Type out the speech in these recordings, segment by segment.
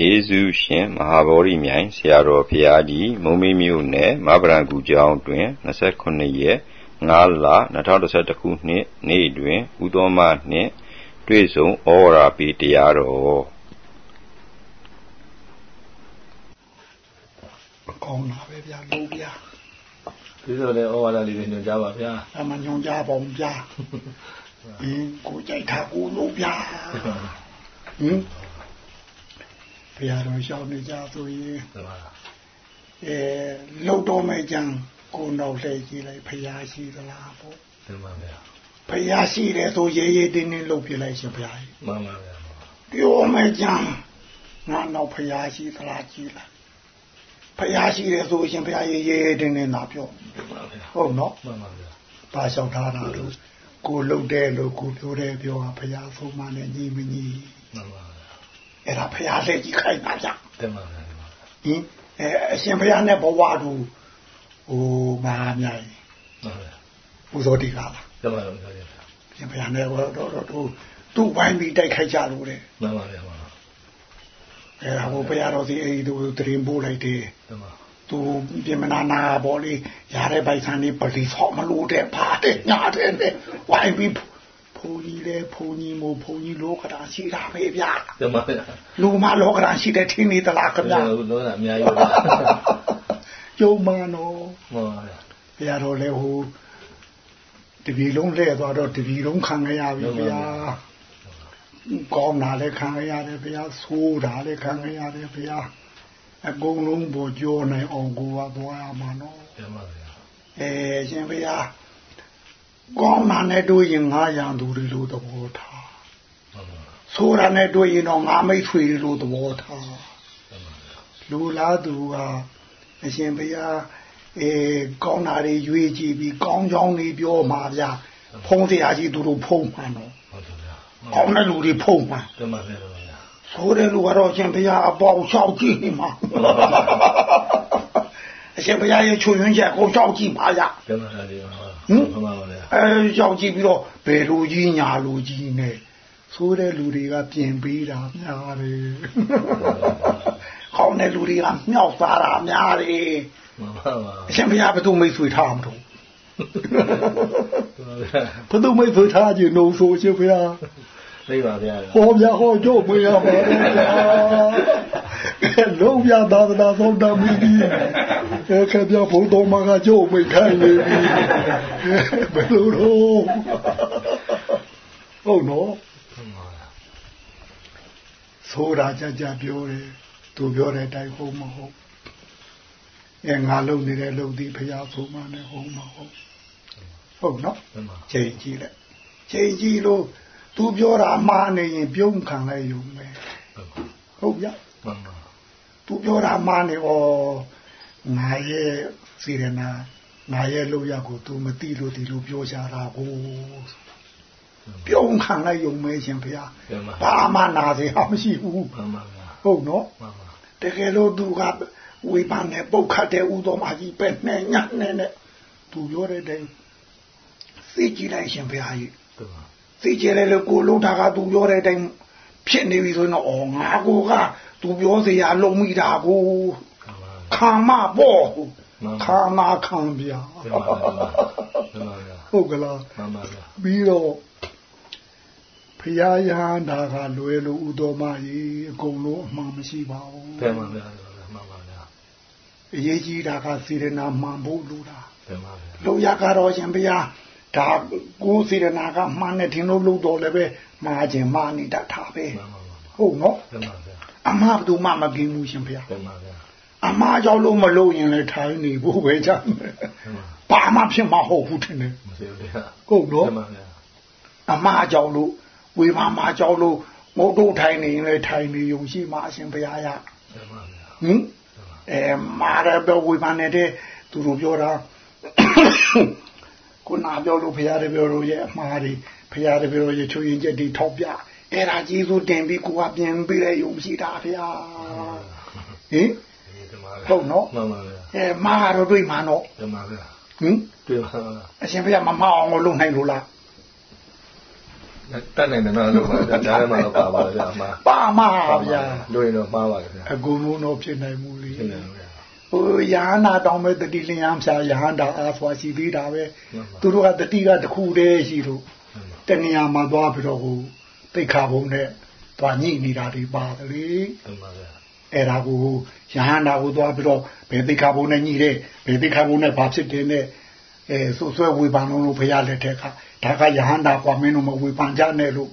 ကျေးဇူးရှင်မဟာဗောဓိမြိုင်ဆရာတော်ဘုရားကြီးမုံမေမြို့နယ်မဗရံကူကျောင်းတွင်29ရက်5လ2011ခုနှစ်နေ့တွင်ဥတော်မနှင့်တွေ့ဆုံဩဝါဒပေးတရားတော်ကောင်းတာပဲဗျာလို့ဗျာဒီလိုလေဩဝါဒလေးတွေညွှန်ကြားပါဗျာအမှညွှန်ကြားပါဗျာအင်းကိုကြိုက်တာကိုလို့ဗျာဟင် ဘုရားတော်ရှောင်းနေကြဆိုရင်အဲလှုပ်တော်မဲ့ကြံကိုနောက်လှည့်ကြည့်လိုက်ဘုရားရှိသလားပေါ့မှန်ပါဗျာဘုရားရှိတယ်ဆိုရေးရေးတင်းတင်းလှုပ်ပြလိုက်ရှင်ဘုရားမှန်ပါဗျာပြောမဲ့ကြံငါနောက်ဘုရားရှိသလားကြည့်လိုက်ဘုရားရှိတယ်ဆိုရှင်ဘုရားရေးရေးတင်းတင်းသာပြောဟုတ်နော်မှန်ပါဗျာပါလျှောက်ထားတာလို့ကိုလှုပ်တယ်လို့ကိုပြောတယ်ပြောတာဘုရားဆုံးမနဲ့ညီမညီမှန်ပါ အဲ့ဒါဘုရားလက်ကြီးခိုင်းတာကြတင်ပါဗျာဟင်အဲအရှင်ဘုရားနဲ့ဘဝတူဟိုမဟာမြိုင်မှန်ပါပူဇော်တိကားလားတင်ပါဗျာရှင်ဘုရားနဲ့တော့တော့သူသူ့ဝိုင်းပြီးတိုက်ခိုက်ကြလို့တဲ့မှန်ပါဗျာမှန်ပါအဲဒါကိုဘုရားတော်စီအဲဒီသူတရင်ပို့လိုက်တယ်မှန်ပါသူပြင်မနာနာပေါ်လေးရတဲ့ပိုက်ဆံလေးပလီဆော့မလို့တဲ့ပါတယ်ညာတဲ့နဲ့ဝိုင်းပြီး ဘုန်းကြီးလေဘုန်းကြီးမို့ဘုန်းကြီးလောကဓာရှိတာပဲဗျာတမန်လူမလောကဓာရှိတဲ့ထင်းနေသလားခင်ဗျာလောကအများကြီးပါကျုံမနောမှန်ပါဗျာဘုရားတော်လည်းဟိုတပီလုံးလဲသွားတော့တပီလုံးခံရပြီဗျာကောင်းတာလည်းခံရတယ်ဗျာဆိုးတာလည်းခံရတယ်ဗျာအကုန်လုံးပေါ်ကြောနိုင်အောင်ကိုကသွားရမှာနော်မှန်ပါဗျာအဲရှင်ဗျာ ကောင်းတာနဲ့တွေ့ရင်ငါရံသူတွေလို့သဘောထားဆိုးတာနဲ့တွေ့ရင်တော့ငါမိတ်ဆွေတွေလို့သဘောထားလူလားသူကအရှင်ဘုရားအဲကောင်းတာတွေရွေးကြည့်ပြီးကောင်းကြောင်းတွေပြောမှာဗျာဖုံးစရာကြီးသူတို့ဖုံးမှန်တော့ဟုတ်ပါဗျာကောင်းတဲ့လူတွေဖုံးမှန်တမန်ဗျာဆိုတဲ့လူကတော့ရှင်ဘုရားအပေါင်းလျှောက်ကြည့်နေမှာအရှင်ဘုရားရဲ့ချွေရင်းချက်ကိုလျှောက်ကြည့်ပါရတမန်ဗျာဟင်မှန်ပါဗျာ အဲလျှောက်ကြည့်ပြီးတော့ဘယ်လူကြီးညာလူကြီးနဲ့ဆိုတဲ့လူတွေကပြင်ပေးတာများတယ်ခေါင်းတဲ့လူတွေကမြောက်သားတာများတယ်မှန်ပါပါအရှင်ဘုရားဘယ်သူမိတ်ဆွေထားမှာတော့ဘယ်သူမိတ်ဆွေထားကြည့်လို့ဆိုရှင်ဘုရားသိပါဗျာဟောဗျာဟောကြို့မရပါဘူးဗျာ လုံးဗျာသာသနာဆုံးတမီးကြီးအဲခဗျာဘုံတော်မှာကကြို့မိခိုင်းနေပြီဘယ်လိုတော့ဟုတ်နော်ဆိုတာကြကြပြောတယ်သူပြောတဲ့အတိုင်းဟုတ်မဟုတ်အဲငါလုံနေတဲ့လုံဒီဖရာဆုံးမနဲ့ဟုတ်မဟုတ်ဟုတ်နော်ချိန်ကြည့်လိုက်ချိန်ကြည့်လို့သူပြောတာမှားနေရင်ပြုံးခံလိုက်ရုံပဲဟုတ်ဗျ သူပြောတာမှားနေဩငါရဲ့စီရနာငါရဲ့လောက်ရကို तू မသိလို့ဒီလိုပြောကြတာကိုပြုံးခံလိုက်ရုံပဲရှင်ဗျာဘာမှနာစေဟာမရှိဘူးဟုတ်နော်တကယ်လို့သူကဝိပန်းနဲ့ပုတ်ခတ်တဲ့ဥတော်မကြီးပဲနဲ့ညနဲ့နဲ့သူပြောတဲ့တိုင်သိကြည့်လိုက်ရှင်ဗျာကြီးသိကြတယ်လို့ကိုလုံးတာကသူပြောတဲ့အတိုင်း ဖြစ်နေပြီဆိုရင်တော့အော်ငါကိုကသူပြောစရာလုံးမိတာကိုခံမပေါ့ခံမခံပြဟုတ်ကလားပြီးတော့ဖရာယဟန္တာကလွယ်လို့ဥတော်မကြီးအကုန်လုံးအမှန်မရှိပါဘူးပြန်ပါဗျာမှန်ပါဗျာအရေးကြီးတာကစေရနာမှန်ဖို့လိုတာပြန်ပါဗျာလုံရကတော့ရှင်ဘုရား ဒါကိုစေရနာကမှန်တဲ့ထင်လို့လို့တော့လည်းပဲမှားခြင်းမှားနေတတ်တာပဲဟုတ်နော်အမှားဘူးမှမกินဘူးရှင်ဗျာအမှားကြောင့်လို့မလို့ရင်လည်းထိုင်နေဖို့ပဲကြမယ်ဘာမှဖြစ်မှာဟုတ်ဘူးထင်တယ်ဟုတ်နော်အမှားကြောင့်လို့ဝေမာမှာကြောင့်လို့ငုတ်တို့ထိုင်နေရင်လည်းထိုင်နေုံရှိမှအရှင်ဘုရားရဟင်အဲမာရဘဝေမာနေတဲ့သူတို့ပြောတာ ခုနပြောလို့ဘုရားတပည့်တော်ရဲ့အမှားတွေဘုရားတပည့်တော်ရဲ့ချွေရင်ချက်တွေထောက်ပြအဲ့ဒါကျေးဇူးတင်ပြီးကိုကပြင်ပေးတဲ့ယုံရှိတာဘုရားဟင်ဟုတ်နော်မှန်ပါဗျာအဲမှားတော့တွေ့မှာနော်မှန်ပါဗျာဟင်တွေ့ပါအရှင်ဘုရားမမအောင်လို့လုပ်နိုင်လို့လားမတတ်နိုင်တယ်နော်လို့ပါဒါထဲမှာတော့ပါပါဗျာအမှားပါမှာဗျာလို့ရင်တော့မှားပါဗျာအကုန်လုံးတော့ဖြစ်နိုင်မှုလေဖြစ်နေတယ်ဗျာ ဟိုယဟန္တာတောင်းမဲ့တတိလျံဖြာယဟန္တာအားဆွာရှိသေးတာပဲမှန်ပါသူတို့ကတတိကတစ်ခုတည်းရှိလို့တဏှာမှာသွားပြီးတော့ဟိုတိတ်ခါဘုံနဲ့သွားညှိနေတာတွေပါတယ်လေမှန်ပါဗျာအဲ့ဒါကိုယဟန္တာကိုသွားပြီးတော့ဘယ်တိတ်ခါဘုံနဲ့ညှိတယ်ဘယ်တိတ်ခါဘုံနဲ့ဘာဖြစ်တယ်နဲ့အဲဆွဆွဲဝေပန်လုံးလို့ဘုရားလက်ထက်ကဒါကယဟန္တာကွာမင်းတို့မဝေပန်ကြနဲ့လို့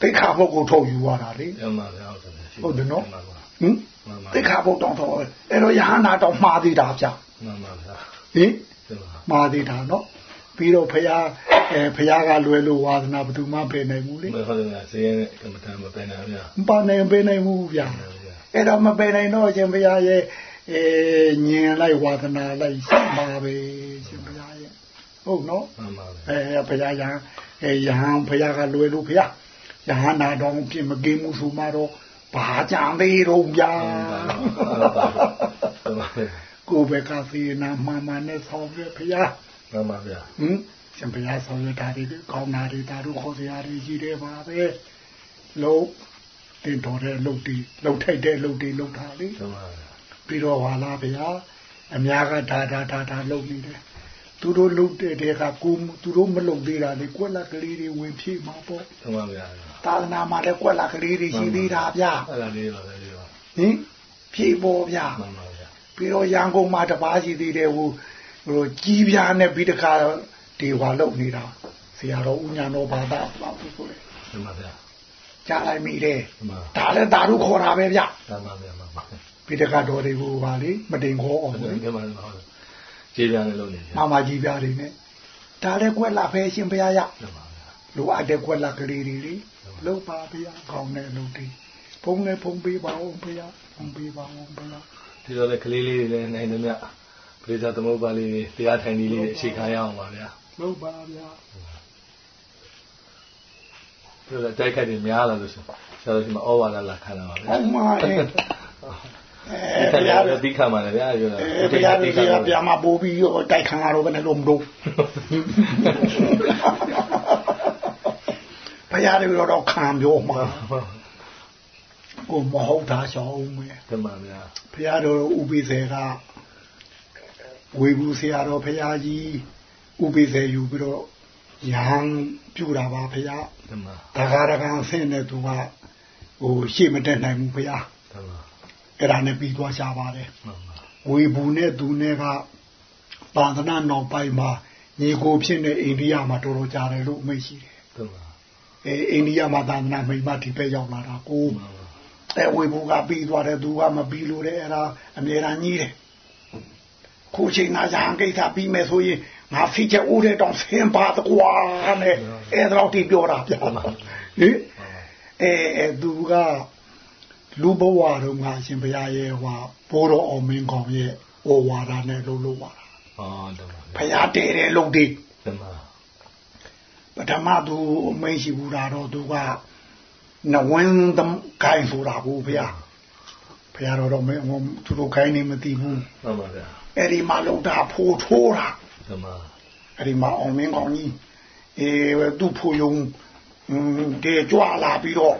တိတ်ခါဘုံကိုထုတ်ယူရတာလေမှန်ပါဗျာဟုတ်တယ်ဟုတ်တယ်နော်မှန်ပါဟင် မှန်ပါတိတ်ခါဘုံတောင်းတော့အဲ့တော့ယဟန္တာတော့မှားသေးတာဗျမှန်ပါဗျာဟင်မှန်ပါမှားသေးတာနော်ပြီးတော့ဖះအဲဖះကလွယ်လို့ဝါသနာဘယ်သူမှပယ်နိုင်ဘူးလေမဟုတ်တယ်ဗျာဈေးရဲ့ကမ္မထံမပယ်နိုင်ဗျာမပါနိုင်ပယ်နိုင်ဘူးဗျာအဲ့တော့မပယ်နိုင်တော့ရှင်ဖះရဲ့အဲညင်လိုက်ဝါသနာလိုက်ရှိပါပဲရှင်ဖះရဲ့ဟုတ်နော်မှန်ပါဗျာအဲဖះရဟန်းအဲယဟန်ဖះကလွယ်လို့ဖះယဟန်နာတော်ပြင်မကင်းမှုဆိုမှတော့ ဘာကြံသေးတော့ဗျာမှန်ပါမှန်ပါဗျာကိုယ်ပဲကသေနာမှန်မှန်နဲ့ဆောင်ပြဖះမှန်ပါဗျာဟင်ရှင်ဘုရားဆောင်ရတာတွေကောင်းတာတွေဒါတို့ခေါ်စရာတွေရှိတယ်ပါပဲလုံးတင်တော်တဲ့လုံတီလုံထိုက်တဲ့လုံတီလုံတာလေမှန်ပါဗျာပြီးတော့ဟာလာဗျာအများကဒါဒါဒါဒါလုံနေတယ် သူတို့လုံတဲ့တဲ့ကကိုသူတို့မလုံသေးတာလေကွက်လက်ကလေးတွေဝင်ဖြည့်မှာပေါ့မှန်ပါဗျာသာသနာမှာလည်းကွက်လက်ကလေးတွေရှိသေးတာဗျာအဲ့ဒါလေးပါပဲလေးပါဟင်ဖြည့်ပေါ်ဗျာမှန်ပါဗျာပြီးတော့ရန်ကုန်မှာတပားရှိသေးတယ်ဟိုဟိုကြီးပြားနဲ့ပြီးတခါဒီဟွာလုံနေတာဆရာတော်ဦးညာတော်ဘာသာပါဘူးဆိုလေမှန်ပါဗျာကြားလိုက်မိတယ်မှန်ပါဒါလည်းဒါတို့ခေါ်တာပဲဗျမှန်ပါဗျာမှန်ပါပြီးတခါတော်တွေကိုပါလေမတင်ခေါ်အောင်လေဒီမှာဟုတ် ခြေပြန်လေးလုပ်နေဗျာမမကြီးပြားတွေနဲ့ဒါလည်းကွက်လာဖဲရှင်ဘုရားရမှန်ပါဗျာလိုအပ်တဲ့ကွက်လာကလေးတွေလေလုံပါဗျာကောင်းတဲ့လုံတွေဖုံးနဲ့ဖုံးပေးပါအောင်ဗျာဖုံးပေးပါအောင်ဗျာဒီလိုလေကလေးလေးတွေလည်းနိုင်တယ်မြပရိသသမုပ္ပါလေးတွေတရားထိုင်နည်းလေးတွေအခြေခံရအောင်ပါဗျာလုံပါဗျာဒီလိုတိုက်ခိုက်တွေများလာလို့ဆိုဆရာတို့ဒီမှာဩဝါဒလာခံတာပါဗျာဟုတ်မှာအဲအဲအဲ ဘုဘုရားရားတိခံပါလေဗျာပြောတာအဲဘုရားတွေကပြမပိုးပြီးတော့တိုက်ခံရတော့ဘယ်နဲ့လို့မလို့ဘုရားတွေတော့ခံပြောမှာကိုမဟုတ်တာရှောင်းမယ်တမန်ဗျာဘုရားတော်ဥပိ္ပေကဝေဘူးဆရာတော်ဘုရားကြီးဥပိ္ပေယူပြီးတော့ယဟန်ပြူတာပါဘုရားတမန်တခါတခါဆင်းတဲ့သူကဟိုရှေ့မတက်နိုင်ဘူးဘုရားတမန် အဲ့ဒါနဲ့ပြီးသွားရှာပါတယ်မှန်ပါဝေဘူးနဲ့သူနဲ့ကပါဒနာနောက်ပိုင်းမှာညီကိုဖြစ်နေအိန္ဒိယမှာတော်တော်ကြာတယ်လို့အမိတ်ရှိတယ်တမန်အဲအိန္ဒိယမှာသာသနာမိမဒီပဲရောက်လာတာကိုမှန်ပါအဲဝေဘူးကပြီးသွားတယ်သူကမပြီးလို့တဲ့အဲ့ဒါအမြဲတမ်းကြီးတယ်ခုချိန်နာရဟန်းကိစ္စပြီးမယ်ဆိုရင်ငါဖိချက်ဦးတဲ့တောင်ဆင်းပါတကွာနဲ့အဲ့ဒါတော့ဒီပြောတာပြဟင်အဲအဲသူက လူဘဝတော့ငါရှင်ဘုရားရဲ့ဟွာဘိုးတော်အောင်မင်းကောင်ရဲ့ဟောဝါဒနဲ့လုံးလုံးပါတာအော်တမန်ဘုရားတည်တယ်လုံးဒီတမန်ပထမသူအမိန့်ရှိဘူးတာတော့သူကနဝင်းသမကိုင်းဆိုတာဘူးဘုရားဘုရားတော်တော့မင်းဟိုသူတို့ကိုင်းနေမသိဘူးမှန်ပါဗျာအဲ့ဒီမှာလုံတာဖိုးထိုးတာတမန်အဲ့ဒီမှာအောင်မင်းကောင်းကြီးအေးသူ့ဖိုးယုံတေကြွလာပြီးတော့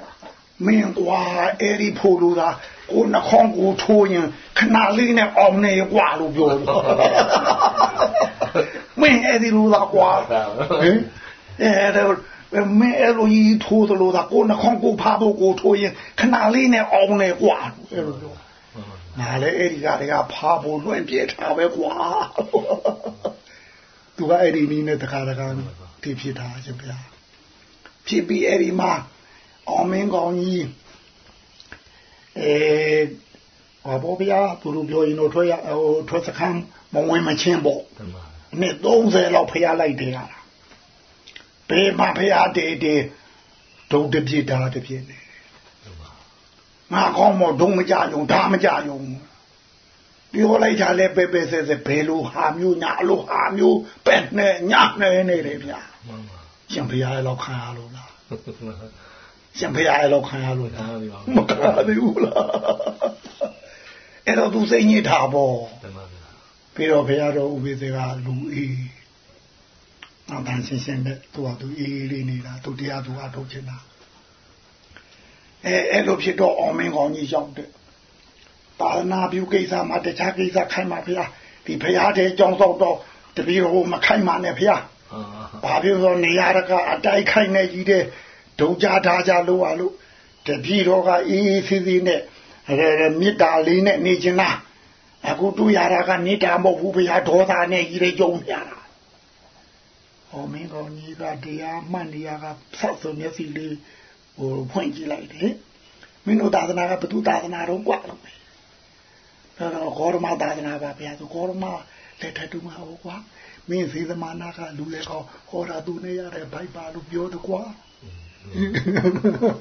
မင်းကွာအဲ့ဒီဖိုးလူသာကိုနှခေါင်းကိုထိုးရင်ခဏလေးနဲ့အောင်နေကွာလို့ပြောတယ်မင်းအဲ့ဒီလူသာကွာဟင်အဲ့ဒါမင်းအဲ့လိုကြီးထိုးသလိုသာကိုနှခေါင်းကိုဖားဖို့ကိုထိုးရင်ခဏလေးနဲ့အောင်နေကွာအဲ့လိုပြောငါလည်းအဲ့ဒီကတည်းကဖားဖို့လွင့်ပြထားပဲကွာသူကအဲ့ဒီနည်းနဲ့တခါတခါတည်ဖြစ်တာရှင်ဗျာဖြစ်ပြီးအဲ့ဒီမှာ အောင်မင်းကောင်းကြီးအဲဟောဘောဗျာသူတို့ပြောရင်တော့ထွက်ရဟိုထွက်စခန်းမဝင်မချင်းပေါ့တမန်နှစ်30လောက်ဖျားလိုက်တယ်ရတာဘယ်မှာဖျားတယ်တယ်ဒုံတပြစ်တာတပြစ်နေငါကောင်းမဒုံမကြယုံဒါမကြယုံပြောလိုက်တာလဲပဲပဲဆဲဆဲဘယ်လိုဟာမျိုးညာလိုဟာမျိုးပဲ့နဲ့ညနေနေတယ်ဗျာမှန်ပါရှင်ဖျားရဲ့လောက်ခံရလို့လား ရှင်ဖျားရဲ့လောက်ခံရလို့လားအားရပါမခံရသေးဘူးလားအဲ့တော့သူစိတ်ညစ်တာပေါ့တမန်ဗျာပြီးတော့ဘုရားတော်ဥပိ္ပေကလူအေးငအတန်ရှင်းရှင်းနဲ့သူကသူအေးအေးလေးနေတာသူတရားသူအထုတ်ချင်တာအဲအဲ့လိုဖြစ်တော့အောင်မင်းကောင်းကြီးရောက်တယ်ပါဏာပြုကိစ္စမှာတခြားကိစ္စခိုင်းပါဗျာဒီဖရာတဲ့ကြောင်းဆောင်တော့တပည့်တော်မခိုင်းပါနဲ့ဗျာဘာဖြစ်လို့နေရက အတိုက်ခိုင်းနေကြီးတဲ့ ဒုံကြထားကြလို့ပါလို့တပည့်တော်ကအေးအေးဆေးဆေးနဲ့မေတ္တာလေးနဲ့နေချင်လားအခုတွေ့ရတာကနေတာမဟုတ်ဘူးဗျာဒေါသနဲ့ကြီးတဲ့ကြုံရတာဟောမင်းကောင်းကြီးကတရားမှတ်နေရကဆောက်စုံမျက်စိလေးဟိုဖွင့်ကြည့်လိုက်တယ်မင်းတို့သာသနာကဘသူသာသနာတော့ကွာလို့ပဲအဲ့တော့ဂေါရမသာသနာပါဗျာသူဂေါရမလက်ထတူမှာဟုတ်ကွာမင်းစေသမနာကလူလေကောဟောတာသူနေရတဲ့ဘိုက်ပါလို့ပြောတကွာ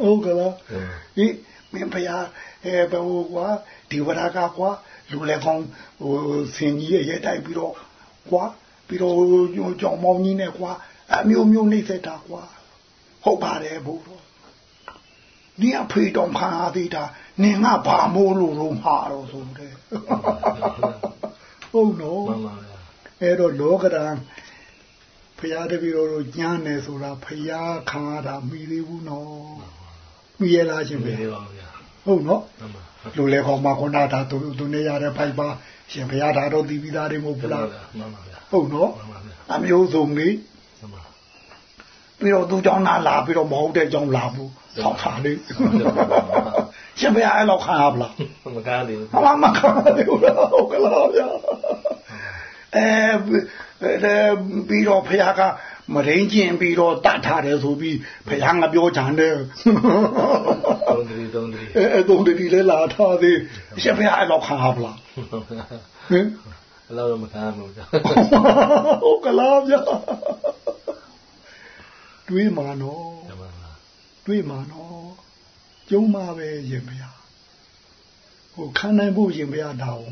ဟုတ်ကလားဟိမင်းဖယားအဲဘဝကွာဒီဝရကကွာလူလေကောင်းဟိုဆင်ကြီးရဲ့တိုက်ပြီးတော့ကွာပြီးတော့ကြောင်မောင်းကြီးနဲ့ကွာအမျိုးမျိုးနှိမ့်သက်တာကွာဟုတ်ပါတယ်ဘို့တော့နင်အဖေတော်ခံရသေးတာနင်ကဘာမိုးလို့တော့မှာတော့ဆိုတဲ့ဟုတ်နော်မှန်ပါဗျာအဲ့တော့လောကဓာတ် ဖရာတပည့်တော်တို့ညမ်းနေဆိုတာဖရာခံရတာမိသေးဘူးနော်မိရလားရှင်ပဲဟုတ်နော်လူလေခေါ်မှာခုနတာသူသူနေရတဲ့ဖိုက်ပါရှင်ဘုရားဒါတော့တည်ပြီးသားတွေမဟုတ်ဘူးလားမှန်ပါဗျာဟုတ်နော်အမျိုးစုံလေးပြီးတော့သူเจ้าနာလာပြီးတော့မဟုတ်တဲ့เจ้าလာဘူးဆောက်ခါလေးရှင်ဘုရားအဲ့လောက်ခံရပလားမခံသေးဘူးမမခံသေးဘူးဟုတ်ကလားဗျာ အဲပြီးတော့ဘုရားကမရင်းကျင်ပြီးတော့တတ်ထားတယ်ဆိုပြီးဘုရားငါပြောချင်တယ်သုံးတရီသုံးတရီအဲသုံးတရီလည်းလာထားသေးရှင်ဘုရားအဲ့လောက်ခံရပလားဟင်အဲ့လောက်တော့မခံဘူးဗျာဟုတ်ကလားဗျာတွေးမှာနော်တွေးမှာနော်ကျုံးမှာပဲရင်ဘုရားဟိုခံနိုင်ဖို့ရင်ဘုရားတောင်း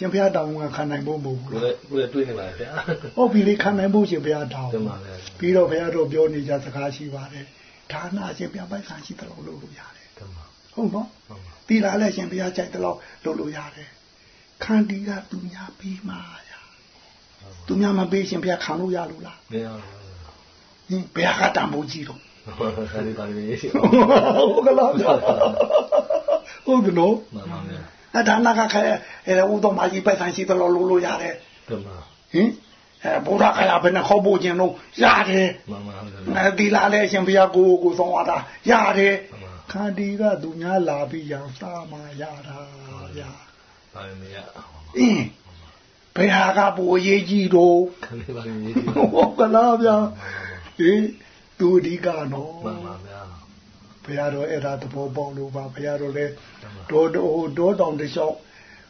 ရှင်ဘုရားတောင်းကခံနိုင်ဖို့မဟုတ်ဘူးလားဘုရားတွေးနေပါဗျာဟုတ်ပြီလေခံနိုင်ဖို့ရှင်ဘုရားတောင်းပြီးတော့ဘုရားတို့ပြောနေကြစကားရှိပါတယ်ဒါနရှင်ဘုရားပိုက်ဆံရှိတယ်လို့လုပ်လို့ရတယ်ဟုတ်နော်တီလာလည်းရှင်ဘုရားကြိုက်တယ်လို့လုပ်လို့ရတယ်ခန္တီကသူများပြီးမှာရသူများမပေးရှင်ဘုရားခံလို့ရလို့လားမရဘူးဟင်ဘုရားကတံမိုးကြီးတော့ဟုတ်တယ်ပါလေဟုတ်ကလားဟုတ်ကနော်မှန်ပါဗျာ အဲဒါနာကခဲအဲဥတော်မကြီးပိုက်ဆံရှိတယ်လို့လို့လို့ရတယ်တမဟင်အဲဘုရားခရဘယ်နဲ့ခေါ်ဖို့ခြင်းလို့ရတယ်မှန်ပါဗျာအဲဒီလာလဲရှင်ဘုရားကိုကိုဆုံးသွားတာရတယ်ခန္ဒီကသူများလာပြီးရအောင်စားမှရတာဗျာဘာမရအင်းဘယ်ဟာကပူရေးကြီးတော့ခန္ဒီပါရေးကြီးဟုတ်ကလားဗျာဟင်သူအဓိကနော်မှန်ပါဗျာ ဘုရားတော်အဲ့ဒါသဘောပေါက်လို့ပါဘုရားတော်လည်းဒေါ်ဒေါ်တောင်တလျှောက်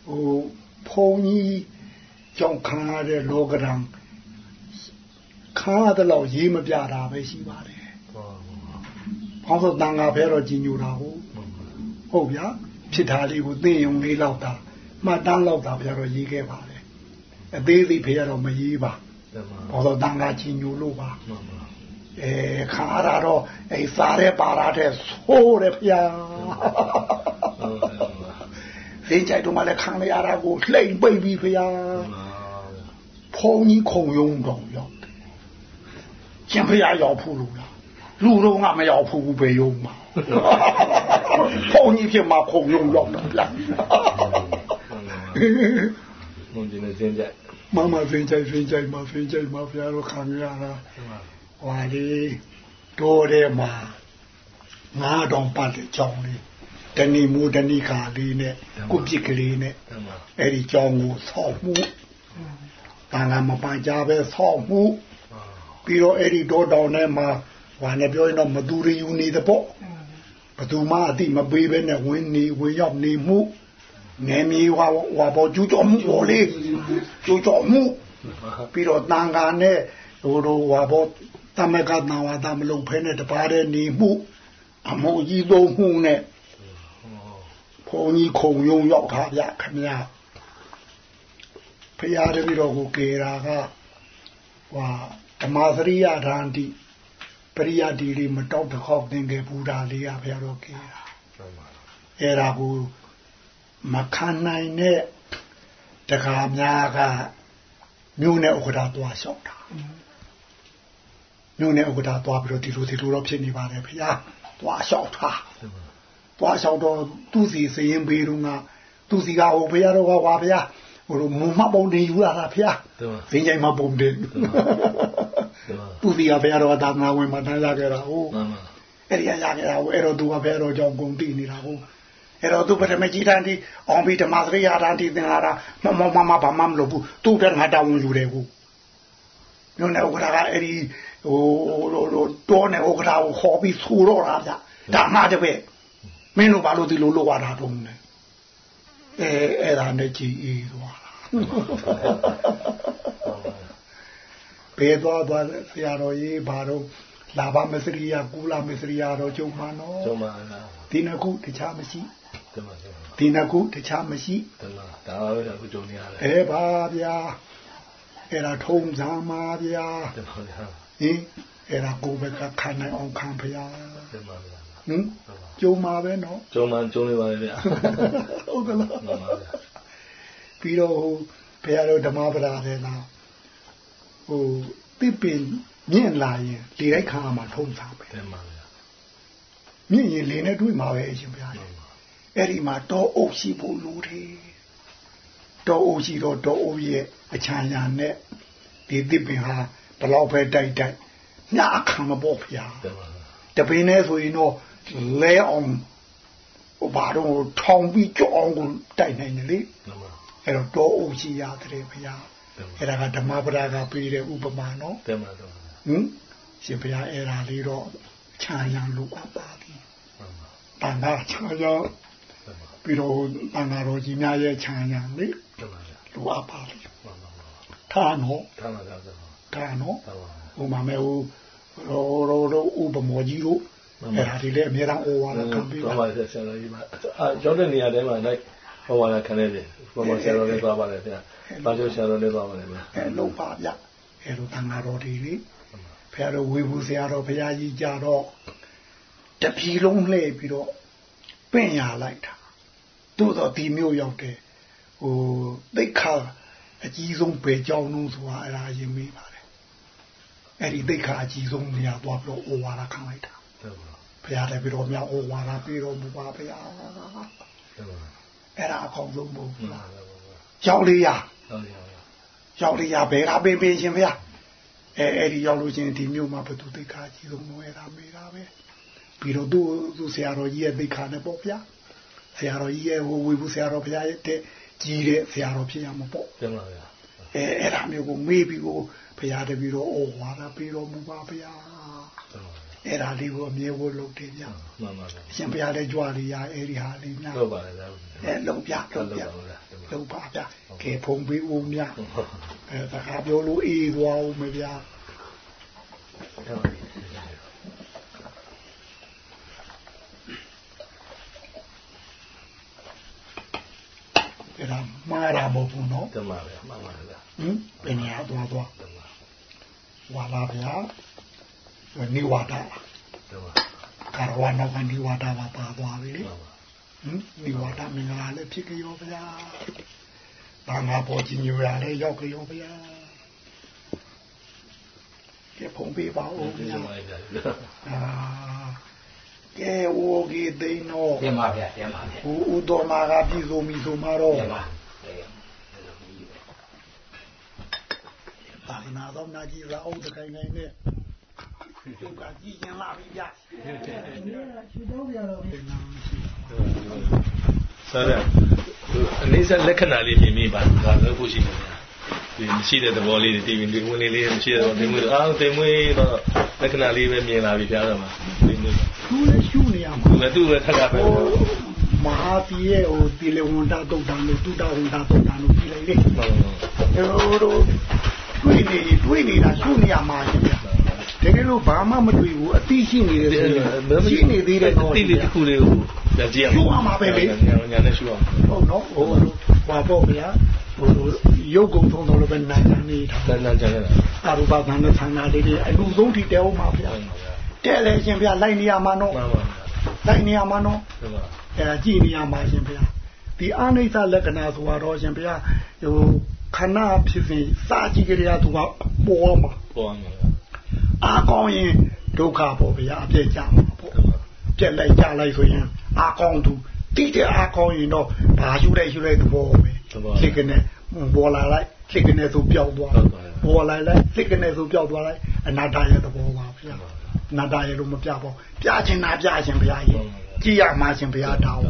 ဟိုဖုံကြီးကြောင့်ခံရတဲ့လောကရန်ခါတဲ့လောက်ရေးမပြတာပဲရှိပါတယ်။ဘောင်းဆိုတန်ဃာဖဲတော့ကြီးညိုတာဟုတ်ဟုတ်ဗျာဖြစ်တာလေးကိုသိရင်လေးလောက်တာမှတ်တမ်းလောက်တာဖဲတော့ရေးခဲ့ပါတယ်။အသေးသေးဖဲတော့မရေးပါ။ဘောင်းဆိုတန်ဃာကြီးညိုလို့ပါ။ အဲခါရတော့အဲစားရဲပါရတဲ့ဆိုးတယ်ဖျားစိတ်ကြိုက်တော့မှလည်းခံရတာကိုလှိမ့်ပိတ်ပြီးဖျားဖုံကြီးခုံယုံတော့ရောက်ရှင်ဖျားရောက်ဖို့လို့လားလူတော့ကမရောက်ဘူးပဲယုံမှာဖုံကြီးဖြစ်မှာခုံယုံရောက်တော့ဗျာမုန်ကြီးနဲ့စင်ကြိုက်မမစင်ကြိုက်စင်ကြိုက်မှာစင်ကြိုက်မှာဖျားတော့ခံရတာ ဟွာလေတိုးထဲမှာငါးတောင်ပတ်တဲ့ကြောင်းလေးတဏီမူတဏီကာလေးနဲ့ကုပြစ်ကလေးနဲ့အဲ့ဒီကြောင်းကိုဆောက်မှုဘာသာမပန်ကြပဲဆောက်မှုပြီးတော့အဲ့ဒီတောတောင်ထဲမှာဟွာနဲ့ပြောရင်တော့မသူရယူနေတဲ့ပေါ့ဘသူမှအတိမပေးဘဲနဲ့ဝင်နေဝင်ရောက်နေမှုနေမီဟွာဟွာပေါ်ကျူးကျော်မှုပေါ်လေကျူးကျော်မှုပြီးတော့တန်ခါနဲ့ဟိုတို့ဟွာပေါ် တမကနာဝါဒမလုံဖဲနဲ့တပါးတဲ့နေမှုအမိုးကြီးသုံးမှုနဲ့ဘုံကြီးခုံယုံရောက်တာဗျခမရဖရာတပည့်တော်ကိုကေရာကဟွာဓမ္မစရိယဓာန်တိပရိယတိလေးမတောက်တစ်ခေါက်သင်ခဲ့ဘူးတာလေးရဖရာတော်ကေရာအဲ့ဒါကိုမခံနိုင်တဲ့တခါများကမြို့နဲ့ဥက္ကဋ္ဌသွားလျှောက်တာ မြို့နယ်ဥက္ကဋ္ဌသွားပြီးတော့ဒီလိုဒီလိုတော့ဖြစ်နေပါတယ်ဗျာသွားလျှောက်ထားသွားလျှောက်တော့သူ့စီစရင်ပေးတော့ကသူ့စီကဟိုဘုရားတော်ကဟွာဗျာဟိုမမပုံနေယူလာတာဗျာစင်ကြိမ်မပုံတယ်သူ့စီကဘုရားတော်ကသာနာဝင်မှာတန်းရခဲ့တာဟုတ်အဲ့ဒီကရခဲ့တာဟုတ်အဲ့တော့သူကဘုရားတော်ကြောင့်ဂုံတိနေတာဟုတ်အဲ့တော့သူပထမကြီးတန်းဒီအောင်ပြီးဓမ္မစရိယာတန်းဒီသင်လာတာမမမမဘာမှမလုပ်ဘူးသူ့တက်ငါတောင်းယူတယ်ဟုတ်ညနေဥက္ကဋ္ဌကအဲ့ဒီ ဟိုတော့နေဥက္ကဋ္ဌကိုခေါ်ပြီးဆူတော့တာဗျဒါမှတပည့်မင်းတို့ဘာလို့ဒီလိုလုပ်ရတာတုံးလဲအဲအဲ့ဒါနဲ့ကြည်အေးသွားတာဘယ်သွားသွားဆရာတော်ကြီးဘာတော့လာဘမစရိယကူလာမစရိယတော့ကျုံမနော်ကျုံပါဒီနှစ်ခုတခြားမရှိဒီနှစ်ခုတခြားမရှိဒါပါပဲအခုကျုံနေရတယ်အဲပါဗျာအဲ့ဒါထုံးစံပါဗျာ ဟင်အဲ့ဒါကိုယ်ပဲကခံနိုင်အောင်ခံဖျားဟင်ကျုံမှာပဲနော်ကျုံမှာကျုံနေပါလေဗျာဟုတ်ကလားမှန်ပါဗျာပြီးတော့ဘုရားတို့ဓမ္မပဒါတဲ့နာဟိုတိပင်မြင့်လာရင်လေလိုက်ခံရမှာထုံးစားပဲမှန်ပါဗျာမြင့်ရင်လေနဲ့တွေ့မှာပဲအရှင်ဘုရားအဲ့ဒီမှာတောအုပ်ရှိဖို့လိုတယ်တောအုပ်ရှိတော့တောအုပ်ရဲ့အချမ်းညာနဲ့ဒီတိပင်ဟာ ဘလောက်ပဲတိုက်တိုက်ညအခါမပေါ့ဖျားတပင်းနဲ့ဆိုရင်တော့လဲအောင်ဟိုဘာတော့ထောင်ပြီးကြောအောင်ကိုတိုက်နိုင်တယ်လေအဲ့တော့တောအုပ်ရှိရတယ်ဖျားအဲ့ဒါကဓမ္မပဒကပေးတဲ့ဥပမာနော်တမန်တော်ဟင်ရှင်ဘုရားအဲ့ဒါလေးတော့ခြံရံလို့အပ်ပါပြီတန်ခါခြံရံပြီးတော့တန်ခါတော်ကြီးများရဲ့ခြံရံလေလူအပ်ပါလိထားနော်ထားပါသား ထားနော်ဟိုမှာမဲဟိုရောရောဥပမောကြီးတို့အဲ့ဒါဒီလေအများအားဩဝါဒခံပြီးပါပါဆရာတော်ကြီးမှာအာကျောင်းတဲ့နေရာထဲမှာလိုက်ဩဝါဒခံနေတယ်ဘုမဆရာတော်လေးသွားပါတယ်ဗျာဘာလို့ဆရာတော်လေးသွားပါလဲဗျာအဲလုံးပါဗျအဲ့လိုတန်ဃာတော်တွေလေဖះတော်ဝေဘူးဆရာတော်ဘုရားကြီးကြတော့တပြီလုံးလှည့်ပြီးတော့ပင့်ရလိုက်တာတို့တော့ဒီမျိုးရောက်တယ်ဟိုသိခါအကြီးဆုံးပဲကြောင်းလုံးဆိုတာအဲ့ဒါရင်မေးပါတယ် အဲ့ဒီသိခါအကြီးဆုံးနေရာသွားပြီးတော့ဩဝါဒခံလိုက်တာဘုရားလည်းပြီးတော့မြောက်ဩဝါဒပြီးတော့မူပါဘုရားအဲ့ဒါအကောင်းဆုံးမဟုတ်ဘူးလားရောက်လေးရရောက်လေးရဘယ်ကပင်ပင်ရှင်ဘုရားအဲအဲ့ဒီရောက်လို့ချင်းဒီမြို့မှာဘသူသိခါကြီးဆုံးလို့အဲ့ဒါမေးတာပဲပြီးတော့သူ့သူ့ဆရာတော်ကြီးရဲ့သိခါနဲ့ပေါ့ဗျာဆရာတော်ကြီးရဲ့ဟိုဝေဘူးဆရာတော်ဘုရားရဲ့တဲ့ကြီးတဲ့ဆရာတော်ဖြစ်ရမှာပေါ့တင်ပါဗျာ အဲအဲ့ဒါမျိုးကိုမေးပြီးကိုဘုရားတပည့်တော်ဩဝါဒပြီးတော်မူပါဗျာအဲ့ဒါလေးကိုအမြဲဝလို့တယ်ဗျာမှန်ပါဗျာအရှင်ဘုရားလည်းကြွလေးရအဲ့ဒီဟာလေးများဟုတ်ပါလေဗျာအဲလုံးပြလုံးပြလုံးပါဗျာကဲဖုံပေးဦးမြအဲတခါပြောလို့အေးသွားဦးမဗျာအဲ့ဒါမှားတာမဟုတ်ဘူးနော်တမပါဗျာမှန်ပါဗျာ ဟင်ဘယ်နေရာသွားသွားဝါလာဗျာနိဝါဒကာရဝနာကနိဝါဒပါပါသွားပြီလေဟင်နိဝါဒမင်္ဂလာလည်းဖြစ်ကြရောဗျာဘာငါပေါ်ကြီးညိုရလည်းရောက်ကြရောဗျာကဲဖုံးပေးပါဦးဗျာအာကဲဝိုဂီသိန်းတော့ပြန်ပါဗျာပြန်ပါဗျာဟိုဥတော်မာကပြည်စုံပြီဆိုမှတော့ပြန်ပါ သာနာတော့နာကြီးရာအောင်တခိုင်နိုင်နဲ့ဒုက္ခကြီးရင်လာပြီဗျာရှင်းတော့ပြတော့ပြန်လာဆရာအနည်းဆက်လက္ခဏာလေးမြင်မိပါဒါလည်းဖို့ရှိတယ်ဗျာဒီမရှိတဲ့သဘောလေးတွေတည်ပြီးဒီဝင်လေးလေးမရှိတဲ့သဘောတင်မွေးအာတင်မွေးတော့လက္ခဏာလေးပဲမြင်လာပြီဗျာတော့မှာတင်မွေးသူလည်းရှုနေရမှာသူလည်းသူ့ပဲထက်ကပဲမဟာတီရဲ့ဟိုတီလေဝန်တာတုတ်တန်လို့တုတဝန်တာတုတ်တန်လို့ပြည်လိုက်လေဟုတ်ပါဘူးဟို တွေ့နေတွေ့နေတာရှုနေရမှာရှင်ဗျာတကယ်လို့ဘာမှမတွေ့ဘူးအသိရှိနေတယ်ဆိုရင်ရှိနေသေးတယ်တော့အသိလေးတစ်ခုလေးကိုကြည့်ရအောင်ရှုရမှာပဲလေညာနဲ့ရှုအောင်ဟုတ်နော်ဟိုဟွာပေါ့ဗျာဟိုရုပ်ကုံသုံးတော်လည်းပဲနိုင်နေတာနိုင်ကြတယ်အရူပသံနဲ့သံဃာလေးတွေအလူဆုံးထိတဲအောင်ပါဗျာတဲ့လေရှင်ဗျာလိုက်နေရမှာနော်လိုက်နေရမှာနော်အဲကြည့်နေရမှာရှင်ဗျာဒီအာနိစ္စလက္ခဏာဆိုတော့ရှင်ဗျာဟို ခဏဖြစ်စဉ်စာကြည့်ကြရသူကပေါ်မှာပေါ်မှာအားကောင်းရင်ဒုက္ခပေါ့ဗျာအပြည့်ကြမှာပေါ့ပြက်လိုက်ကြလိုက်ဆိုရင်အားကောင်းသူတိတဲ့အားကောင်းရင်တော့ဘာယူလိုက်ယူလိုက်သဘောပဲစိတ်ကနေပေါ်လာလိုက်စိတ်ကနေသူပျောက်သွားပေါ်လာလိုက်စိတ်ကနေသူပျောက်သွားလိုက်အနာတရဲ့သဘောပါဗျာအနာတရဲ့လို့မပြပေါ့ပြချင်တာပြချင်ဗျာကြီးကြည်ရမှရှင်ဗျာတောင်း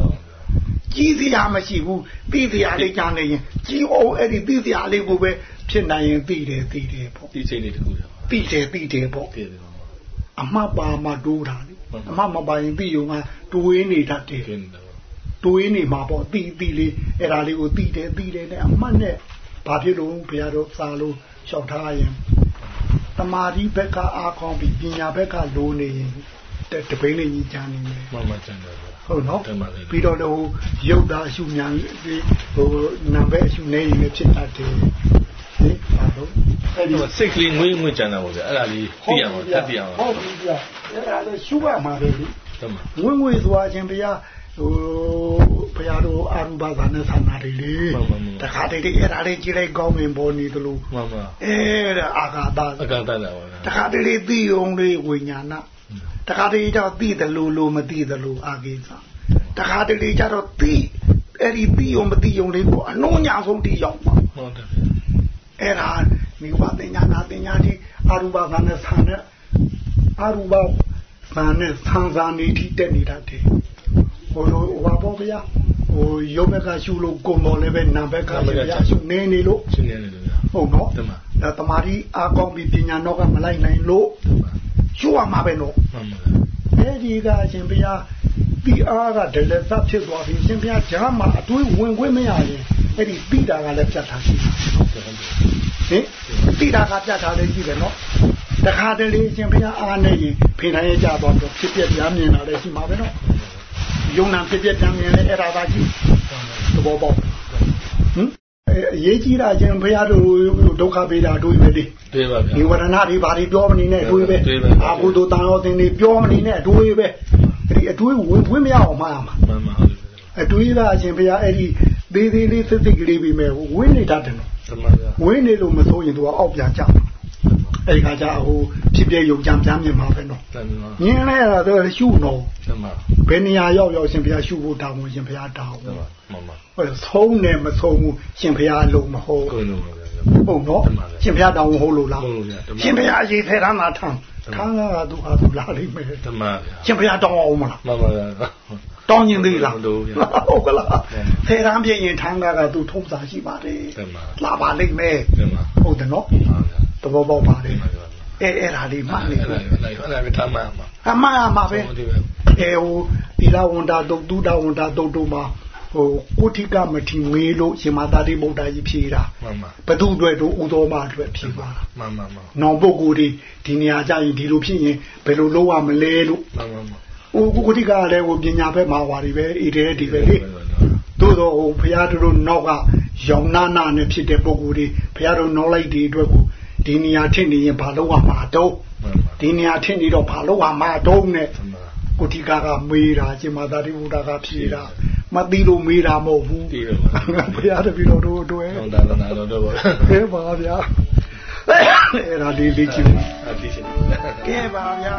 ကြီးစရာမရှိဘူးပြီးစရာလေးကြားနေရင်ကြီးအောင်အဲ့ဒီပြီးစရာလေးကိုပဲဖြစ်နိုင်ရင်ပြီးတယ်ပြီးတယ်ပေါ့ဒီစိတ်လေးတခုပြီးတယ်ပြီးတယ်ပေါ့အမှတ်ပါမှတိုးတာလေအမှတ်မပါရင်ပြီးုံကတွေးနေတတ်တယ်တွေးနေမှာပေါ့တီးတီးလေးအဲ့ဒါလေးကိုတီးတယ်တီးတယ်နဲ့အမှတ်နဲ့ဘာဖြစ်လို့ဘုရားတို့စာလို့လျှောက်ထားရင်တမာတိဘက်ကအားကောင်းပြီးပညာဘက်ကလိုနေရင်တပိန်းလေးကြီးကြမ်းနေမယ်မှန်မှန်ကြမ်းတယ် ဟုတ်နော်ပြီးတော့တော့ရုပ်သားအရှုညာဟိုနံပါတ်အရှုနေရင်ဖြစ်တတ်တယ်ဟင်ဟာတော့အဲ့ဒီစိတ်ကလေးငွေးငွေးကြမ်းတာပေါ့ဗျအဲ့ဒါလေးသိရမှာတတ်သိရမှာဟုတ်ပြီဗျအဲ့ဒါလည်းရှုရမှာပဲလေငွေးငွေးသွားခြင်းဗျာဟိုဘုရားတို့အာရုဘသာနဲ့ဆန္ဒတွေလေတခါတည်းအဲ့ဒါလေးကြည့်လိုက်ကောင်းမြင်ပေါ်နေသလိုမှန်ပါအဲဒါအာဂါသအာဂါသလာပါတခါတည်းသိုံလေးဝိညာဏ တခါတည်းကျတော့သိတယ်လို့လို့မသိတယ်လို့အာဂိသတခါတည်းကျတော့သိအဲ့ဒီသိုံမသိုံလေးကိုအနှုံးညာဆုံးတိရောက်ပါဟုတ်တယ်အဲ့ဒါမိဘတင်ညာနာတင်ညာဒီအာရုဘသာနဲ့ဆန္ဒအာရုဘသာနဲ့ဆန်းစာနေတိတက်နေတာတည်းဟိုလိုဟောပေါ့ဗျာဟိုရုပ်ဘက်ကရှုလို့ကိုမော်လည်းပဲနာဘက်ကလည်းဗျာရှုနေနေလို့ရှုနေနေလို့ဗျာဟုတ်နော်တမဒါတမာရီအာကောင်းပြီးပညာတော့ကမလိုက်နိုင်လို့ ရှုရမှာပဲနော်မှန်ပါအဲဒီကအရှင်ဘုရားဒီအားကဒလသဖြစ်သွားပြီရှင်ဘုရားဂျားမှာအတွေးဝင်ခွင့်မရရင်အဲ့ဒီပိတာကလည်းပြတ်ထားရှိတယ်ဟင်ပိတာကပြတ်ထားလည်းရှိတယ်နော်တခါတလေရှင်ဘုရားအားနေရင်ဖေနိုင်ရကြတော့ဖြစ်ပြပြမြင်လာလည်းရှိမှာပဲနော်ယုံနာဖြစ်ဖြစ်တမ်းမြင်လဲအဲ့ဒါသာကြည့်သဘောပေါက်ဟင် အရေးကြီးတာချင်းဘုရားတို့ဒုက္ခပေးတာတို့ပဲလေတွေးပါဗျာဒီဝရဏတွေဘာတွေပြောမနေနဲ့တွေးပဲအာဟုတို့တန်တော်တင်တွေပြောမနေနဲ့တွေးပဲအဲ့ဒီအတွေးဝင်ဝင်မရအောင်မှားမှာမှန်ပါဟုတ်အတွေးကအရှင်ဘုရားအဲ့ဒီသေးသေးလေးစစ်စစ်ကလေးပြီးမဲ့ဝင်းနေတတ်တယ်နော်ဝင်းနေလို့မဆိုရင်သူကအောက်ပြန်ကြ အဲ့ဒီခါကျဟိုဖြစ်ပြယုံကြံပြန်မြင်မှာပဲနော်ညင်းလဲတာတော့ရှုနော်ဘယ်နေရာရောက်ရောက်ရှင်ဘုရားရှုဖို့တောင်းဝင်ရှင်ဘုရားတောင်းမှန်ပါဟိုဆုံးနေမဆုံးဘူးရှင်ဘုရားလုံးမဟုတ်ဟုတ်နော်ရှင်ဘုရားတောင်းဟုတ်လို့လားရှင်ဘုရားရေးထဲထားမှာထမ်းထမ်းကသူဟာသူလာလိမ့်မယ်တမန်ရှင်ဘုရားတောင်းအောင်မလားမှန်ပါဗျာတောင်းရင်သေးလားဟုတ်ကလားဖေရန်ပြင်းရင်ထမ်းကကသူထုံးစာရှိပါတယ်လာပါလိမ့်မယ်ဟုတ်တယ်နော် သဘောပေါက်ပါတယ်အဲအဲ့ဒါလေးမှတ်နေတယ်အဲ့ဒါပဲထားမှန်မှာအမှန်အမှာပဲအဲဟိုဒီလာဝန္တာတုတ်တူတာဝန္တာတုတ်တို့မှာဟိုကုဋ္ဌိကမထီမေးလို့ရှင်မသာတိဗုဒ္ဓကြီးဖြေတာမှန်ပါဘသူအတွက်တို့ဥတော်မအတွက်ဖြေပါလားမှန်ပါမှန်နောင်ပုဂ္ဂိုလ်ဒီဒီနေရာကြရင်ဒီလိုဖြစ်ရင်ဘယ်လိုလုပ်ရမလဲလို့မှန်ပါမှန်ဟိုကုဋ္ဌိကလည်းဟိုပညာဘက်မှာဟွာတွေပဲဣတေဒီပဲလေသို့တော့ဟိုဘုရားတို့နောက်ကရောင်နာနာနဲ့ဖြစ်တဲ့ပုဂ္ဂိုလ်တွေဘုရားတို့နောက်လိုက်ဒီအတွက်ကို ဒီနေရာထင့်နေရင်ဘာလို့ရမှာတော့ဒီနေရာထင့်နေတော့ဘာလို့ရမှာတော့နဲ့ကိုတိကာကမေးတာရှင်မာသာတိဘုရားကဖြေတာမသိလို့မေးတာမဟုတ်ဘူးသိတော့ဘုရားတပည့်တော်တို့အတွက်ဟောတာနာတော်တော့ပါခဲပါဗျာအဲ့ဒါလေးလေးကြည့်အသိရှင်ကဲပါဗျာ